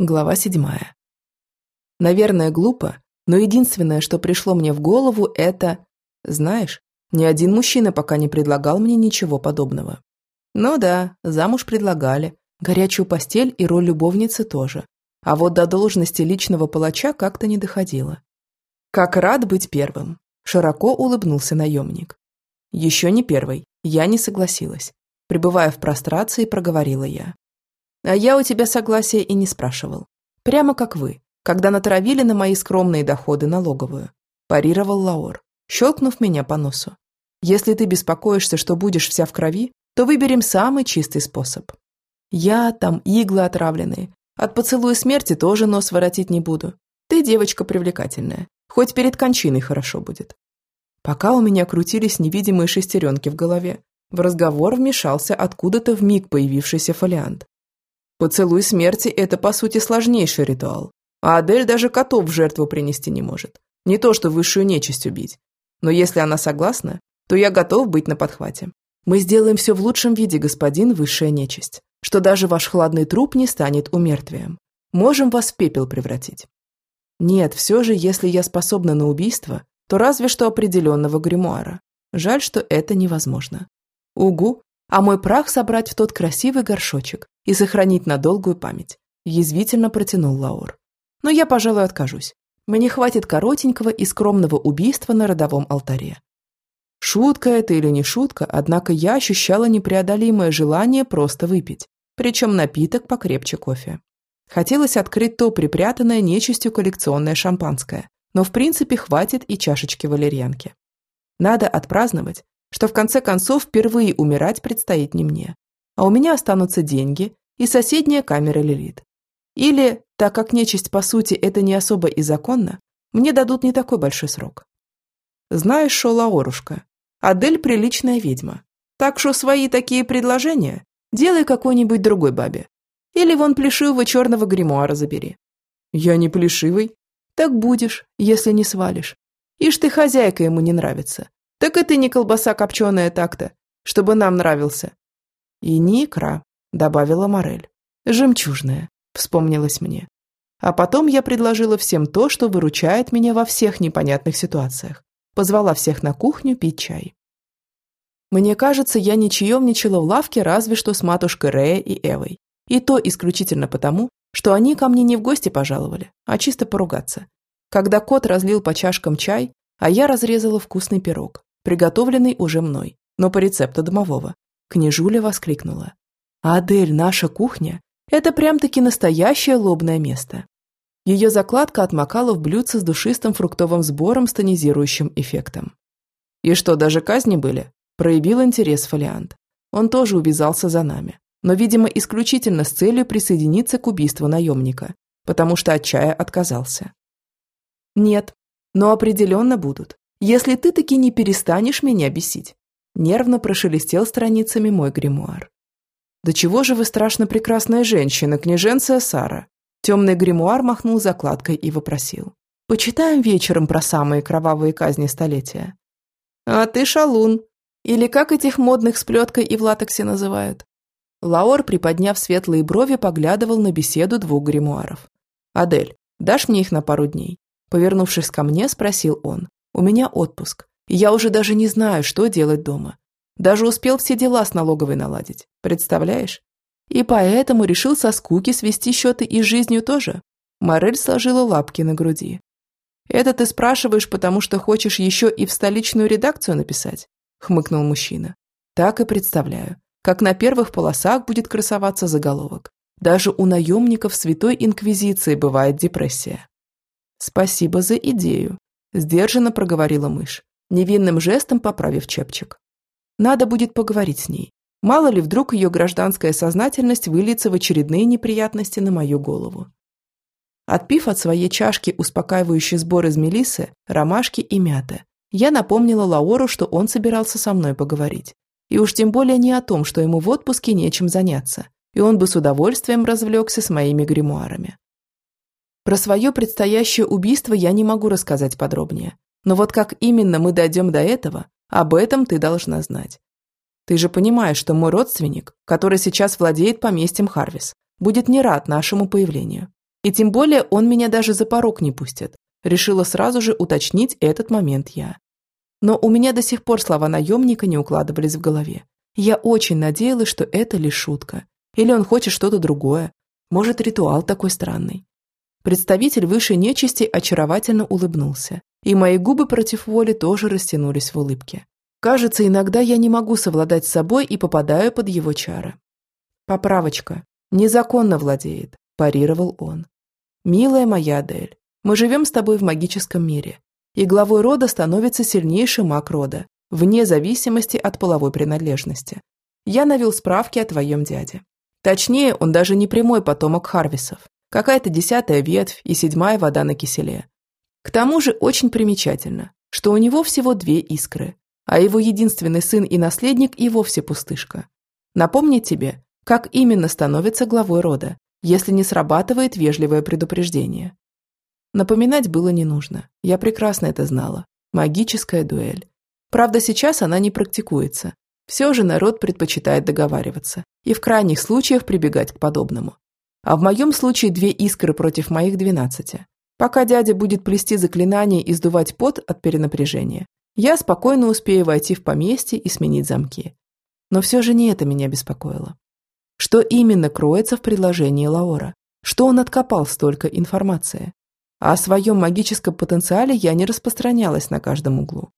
Глава седьмая. Наверное, глупо, но единственное, что пришло мне в голову, это... Знаешь, ни один мужчина пока не предлагал мне ничего подобного. Ну да, замуж предлагали. Горячую постель и роль любовницы тоже. А вот до должности личного палача как-то не доходило. Как рад быть первым. Широко улыбнулся наемник. Еще не первый. Я не согласилась. Пребывая в прострации, проговорила я. А я у тебя согласия и не спрашивал. Прямо как вы, когда натравили на мои скромные доходы налоговую. Парировал Лаор, щелкнув меня по носу. Если ты беспокоишься, что будешь вся в крови, то выберем самый чистый способ. Я там иглы отравленные. От поцелуя смерти тоже нос воротить не буду. Ты девочка привлекательная. Хоть перед кончиной хорошо будет. Пока у меня крутились невидимые шестеренки в голове, в разговор вмешался откуда-то в миг появившийся фолиант. Поцелуй смерти – это, по сути, сложнейший ритуал. А Адель даже котов в жертву принести не может. Не то, что высшую нечисть убить. Но если она согласна, то я готов быть на подхвате. Мы сделаем все в лучшем виде, господин высшая нечисть, что даже ваш хладный труп не станет умертвием. Можем вас в пепел превратить. Нет, все же, если я способна на убийство, то разве что определенного гримуара. Жаль, что это невозможно. Угу, а мой прах собрать в тот красивый горшочек и сохранить на долгую память», – язвительно протянул Лаур. «Но я, пожалуй, откажусь. Мне хватит коротенького и скромного убийства на родовом алтаре». Шутка это или не шутка, однако я ощущала непреодолимое желание просто выпить, причем напиток покрепче кофе. Хотелось открыть то припрятанное нечистью коллекционное шампанское, но в принципе хватит и чашечки валерьянки. Надо отпраздновать, что в конце концов впервые умирать предстоит не мне, а у меня останутся деньги и соседняя камера Лилит. Или, так как нечисть по сути это не особо и законно, мне дадут не такой большой срок. Знаешь, шо, Лаорушка, Адель приличная ведьма, так что свои такие предложения делай какой-нибудь другой бабе. Или вон плешивого черного гримуара забери. Я не плешивый. Так будешь, если не свалишь. Ишь ты хозяйка ему не нравится. Так это не колбаса копченая так-то, чтобы нам нравился. И не икра, добавила Морель. Жемчужная, вспомнилось мне. А потом я предложила всем то, что выручает меня во всех непонятных ситуациях. Позвала всех на кухню пить чай. Мне кажется, я не чаемничала в лавке разве что с матушкой Рея и Эвой. И то исключительно потому, что они ко мне не в гости пожаловали, а чисто поругаться. Когда кот разлил по чашкам чай, а я разрезала вкусный пирог, приготовленный уже мной, но по рецепту домового. Княжуля воскликнула. «Адель, наша кухня – это прям-таки настоящее лобное место». Ее закладка отмокала в блюдце с душистым фруктовым сбором с тонизирующим эффектом. «И что, даже казни были?» – проявил интерес фолиант. Он тоже увязался за нами, но, видимо, исключительно с целью присоединиться к убийству наемника, потому что от чая отказался. «Нет, но определенно будут если ты таки не перестанешь меня бесить. Нервно прошелестел страницами мой гримуар. «Да чего же вы страшно прекрасная женщина, княженция Сара?» Темный гримуар махнул закладкой и вопросил. «Почитаем вечером про самые кровавые казни столетия». «А ты шалун. Или как этих модных с плеткой и в латексе называют?» Лаор, приподняв светлые брови, поглядывал на беседу двух гримуаров. «Адель, дашь мне их на пару дней?» Повернувшись ко мне, спросил он. У меня отпуск, я уже даже не знаю, что делать дома. Даже успел все дела с налоговой наладить, представляешь? И поэтому решил со скуки свести счеты и с жизнью тоже. Морель сложила лапки на груди. «Это ты спрашиваешь, потому что хочешь еще и в столичную редакцию написать?» – хмыкнул мужчина. «Так и представляю, как на первых полосах будет красоваться заголовок. Даже у наемников Святой Инквизиции бывает депрессия». «Спасибо за идею», Сдержанно проговорила мышь, невинным жестом поправив чепчик. Надо будет поговорить с ней. Мало ли, вдруг ее гражданская сознательность выльется в очередные неприятности на мою голову. Отпив от своей чашки успокаивающий сбор из мелисы, ромашки и мяты, я напомнила Лаору, что он собирался со мной поговорить. И уж тем более не о том, что ему в отпуске нечем заняться, и он бы с удовольствием развлекся с моими гримуарами. Про свое предстоящее убийство я не могу рассказать подробнее. Но вот как именно мы дойдем до этого, об этом ты должна знать. Ты же понимаешь, что мой родственник, который сейчас владеет поместьем Харвис, будет не рад нашему появлению. И тем более он меня даже за порог не пустит. Решила сразу же уточнить этот момент я. Но у меня до сих пор слова наемника не укладывались в голове. Я очень надеялась, что это лишь шутка. Или он хочет что-то другое. Может, ритуал такой странный. Представитель высшей нечисти очаровательно улыбнулся, и мои губы против воли тоже растянулись в улыбке. Кажется, иногда я не могу совладать с собой и попадаю под его чары. Поправочка. Незаконно владеет, парировал он. Милая моя Адель, мы живем с тобой в магическом мире, и главой рода становится сильнейший маг рода, вне зависимости от половой принадлежности. Я навел справки о твоем дяде. Точнее, он даже не прямой потомок Харвисов. Какая-то десятая ветвь и седьмая вода на киселе. К тому же очень примечательно, что у него всего две искры, а его единственный сын и наследник и вовсе пустышка. Напомнить тебе, как именно становится главой рода, если не срабатывает вежливое предупреждение. Напоминать было не нужно, я прекрасно это знала. Магическая дуэль. Правда, сейчас она не практикуется. Все же народ предпочитает договариваться и в крайних случаях прибегать к подобному. А в моем случае две искры против моих двенадцати. Пока дядя будет плести заклинания и сдувать пот от перенапряжения, я спокойно успею войти в поместье и сменить замки. Но все же не это меня беспокоило. Что именно кроется в предложении Лаора? Что он откопал столько информации? А о своем магическом потенциале я не распространялась на каждом углу.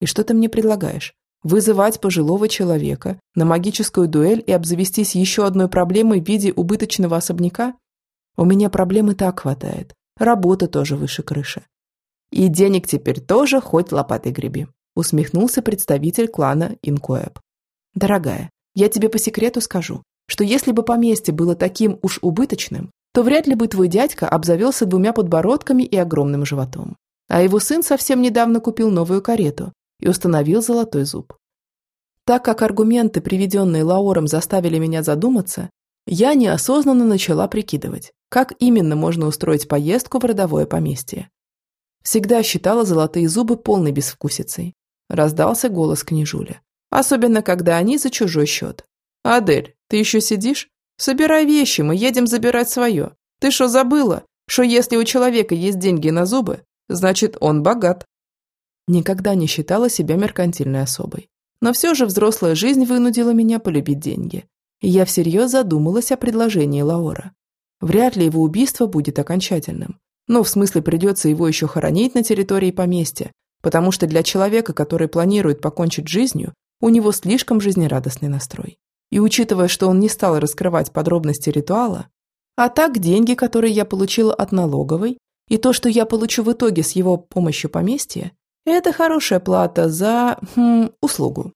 И что ты мне предлагаешь? Вызывать пожилого человека на магическую дуэль и обзавестись еще одной проблемой в виде убыточного особняка? У меня проблемы так хватает. Работа тоже выше крыши. И денег теперь тоже хоть лопатой греби, усмехнулся представитель клана Инкоэб. Дорогая, я тебе по секрету скажу, что если бы поместье было таким уж убыточным, то вряд ли бы твой дядька обзавелся двумя подбородками и огромным животом. А его сын совсем недавно купил новую карету и установил золотой зуб. Так как аргументы, приведенные Лаором, заставили меня задуматься, я неосознанно начала прикидывать, как именно можно устроить поездку в родовое поместье. Всегда считала золотые зубы полной безвкусицей. Раздался голос княжуля. Особенно, когда они за чужой счет. «Адель, ты еще сидишь? Собирай вещи, мы едем забирать свое. Ты что, забыла, что если у человека есть деньги на зубы, значит, он богат?» Никогда не считала себя меркантильной особой. Но все же взрослая жизнь вынудила меня полюбить деньги. И я всерьез задумалась о предложении Лаора. Вряд ли его убийство будет окончательным. Ну, в смысле, придется его еще хоронить на территории поместья, потому что для человека, который планирует покончить жизнью, у него слишком жизнерадостный настрой. И учитывая, что он не стал раскрывать подробности ритуала, а так деньги, которые я получила от налоговой, и то, что я получу в итоге с его помощью поместья, это хорошая плата за хм, услугу.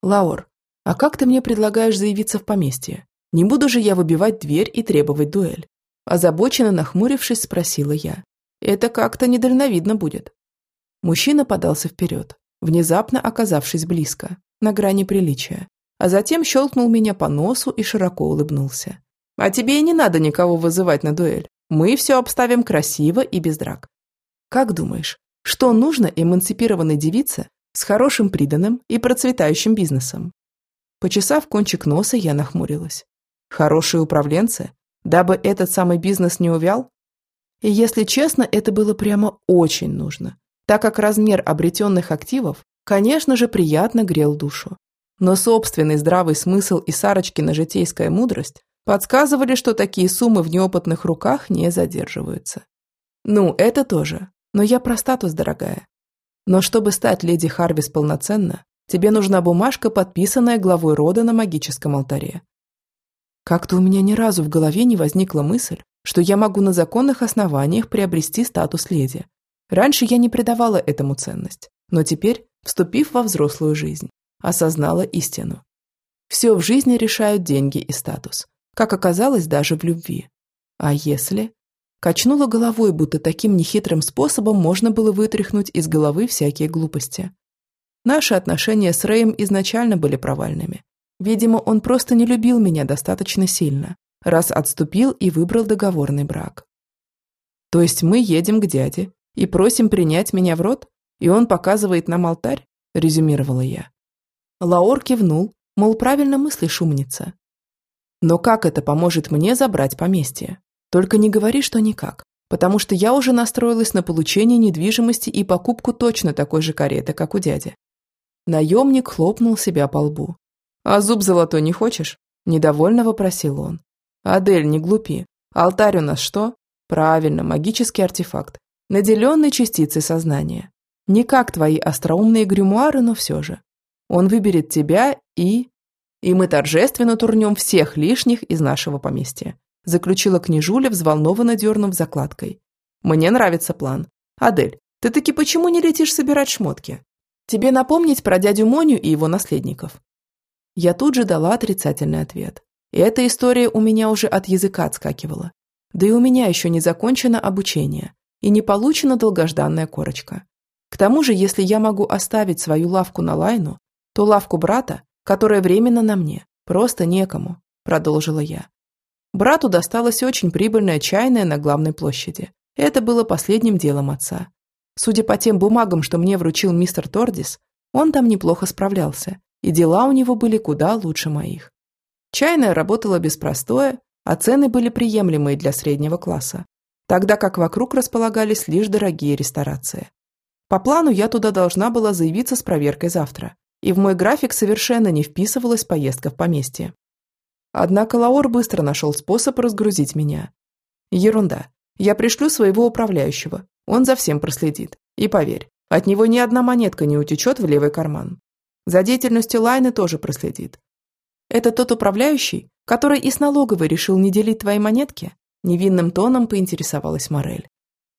Лаур, а как ты мне предлагаешь заявиться в поместье? Не буду же я выбивать дверь и требовать дуэль. Озабоченно нахмурившись, спросила я. Это как-то недальновидно будет. Мужчина подался вперед, внезапно оказавшись близко, на грани приличия, а затем щелкнул меня по носу и широко улыбнулся. «А тебе и не надо никого вызывать на дуэль. Мы все обставим красиво и без драк. Как думаешь, что нужно эмансипированной девице с хорошим приданым и процветающим бизнесом?» Почесав кончик носа, я нахмурилась. «Хорошие управленцы? дабы этот самый бизнес не увял? И если честно, это было прямо очень нужно, так как размер обретенных активов, конечно же, приятно грел душу. Но собственный здравый смысл и Сарочкина житейская мудрость подсказывали, что такие суммы в неопытных руках не задерживаются. Ну, это тоже. Но я про статус, дорогая. Но чтобы стать леди Харвис полноценно, тебе нужна бумажка, подписанная главой рода на магическом алтаре. Как-то у меня ни разу в голове не возникла мысль, что я могу на законных основаниях приобрести статус леди. Раньше я не придавала этому ценность, но теперь, вступив во взрослую жизнь, осознала истину. Все в жизни решают деньги и статус, как оказалось даже в любви. А если... Качнула головой, будто таким нехитрым способом можно было вытряхнуть из головы всякие глупости. Наши отношения с Рэем изначально были провальными. Видимо, он просто не любил меня достаточно сильно, раз отступил и выбрал договорный брак. То есть мы едем к дяде и просим принять меня в рот, и он показывает нам алтарь, резюмировала я. Лаор кивнул, мол, правильно мыслишь, умница. Но как это поможет мне забрать поместье? Только не говори, что никак, потому что я уже настроилась на получение недвижимости и покупку точно такой же кареты, как у дяди. Наемник хлопнул себя по лбу. «А зуб золотой не хочешь?» – недовольно вопросил он. «Адель, не глупи. Алтарь у нас что?» «Правильно, магический артефакт, наделенный частицей сознания. Не как твои остроумные гримуары, но все же. Он выберет тебя и... И мы торжественно турнем всех лишних из нашего поместья. Заключила княжуля, взволнованно дернув закладкой. Мне нравится план. Адель, ты таки почему не летишь собирать шмотки? Тебе напомнить про дядю Моню и его наследников? Я тут же дала отрицательный ответ. И эта история у меня уже от языка отскакивала. Да и у меня еще не закончено обучение и не получена долгожданная корочка. К тому же, если я могу оставить свою лавку на Лайну, то лавку брата, которая временно на мне, просто некому, продолжила я. Брату досталась очень прибыльная чайная на главной площади. Это было последним делом отца. Судя по тем бумагам, что мне вручил мистер Тордис, он там неплохо справлялся, и дела у него были куда лучше моих. Чайная работала без простоя, а цены были приемлемые для среднего класса, тогда как вокруг располагались лишь дорогие ресторации. По плану я туда должна была заявиться с проверкой завтра, и в мой график совершенно не вписывалась поездка в поместье. Однако Лаор быстро нашел способ разгрузить меня. Ерунда. Я пришлю своего управляющего, он за всем проследит. И поверь, от него ни одна монетка не утечет в левый карман. За деятельностью Лайны тоже проследит. Это тот управляющий, который и с налоговой решил не делить твои монетки? Невинным тоном поинтересовалась Морель.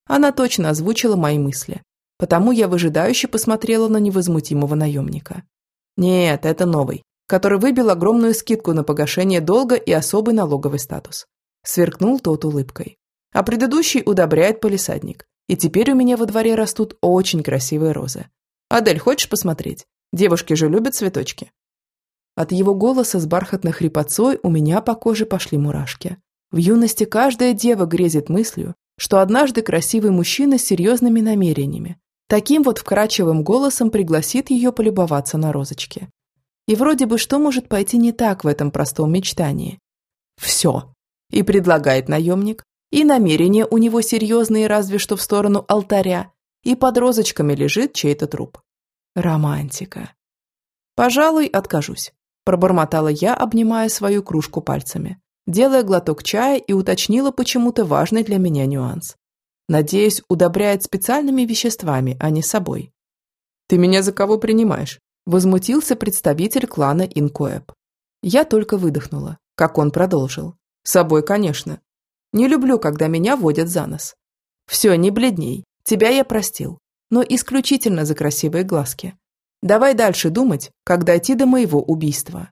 Она точно озвучила мои мысли, потому я выжидающе посмотрела на невозмутимого наемника. Нет, это новый, который выбил огромную скидку на погашение долга и особый налоговый статус. Сверкнул тот улыбкой. А предыдущий удобряет полисадник. И теперь у меня во дворе растут очень красивые розы. Адель, хочешь посмотреть? Девушки же любят цветочки. От его голоса с бархатной хрипотцой у меня по коже пошли мурашки. В юности каждая дева грезит мыслью, что однажды красивый мужчина с серьезными намерениями таким вот вкрадчивым голосом пригласит ее полюбоваться на розочки. И вроде бы что может пойти не так в этом простом мечтании? Все. И предлагает наемник, и намерения у него серьезные разве что в сторону алтаря, и под розочками лежит чей-то труп. Романтика. Пожалуй, откажусь. Пробормотала я, обнимая свою кружку пальцами, делая глоток чая и уточнила почему-то важный для меня нюанс. Надеюсь, удобряет специальными веществами, а не собой. «Ты меня за кого принимаешь?» Возмутился представитель клана Инкоэб. Я только выдохнула, как он продолжил. «Собой, конечно. Не люблю, когда меня водят за нос. Все, не бледней. Тебя я простил. Но исключительно за красивые глазки. Давай дальше думать, как дойти до моего убийства.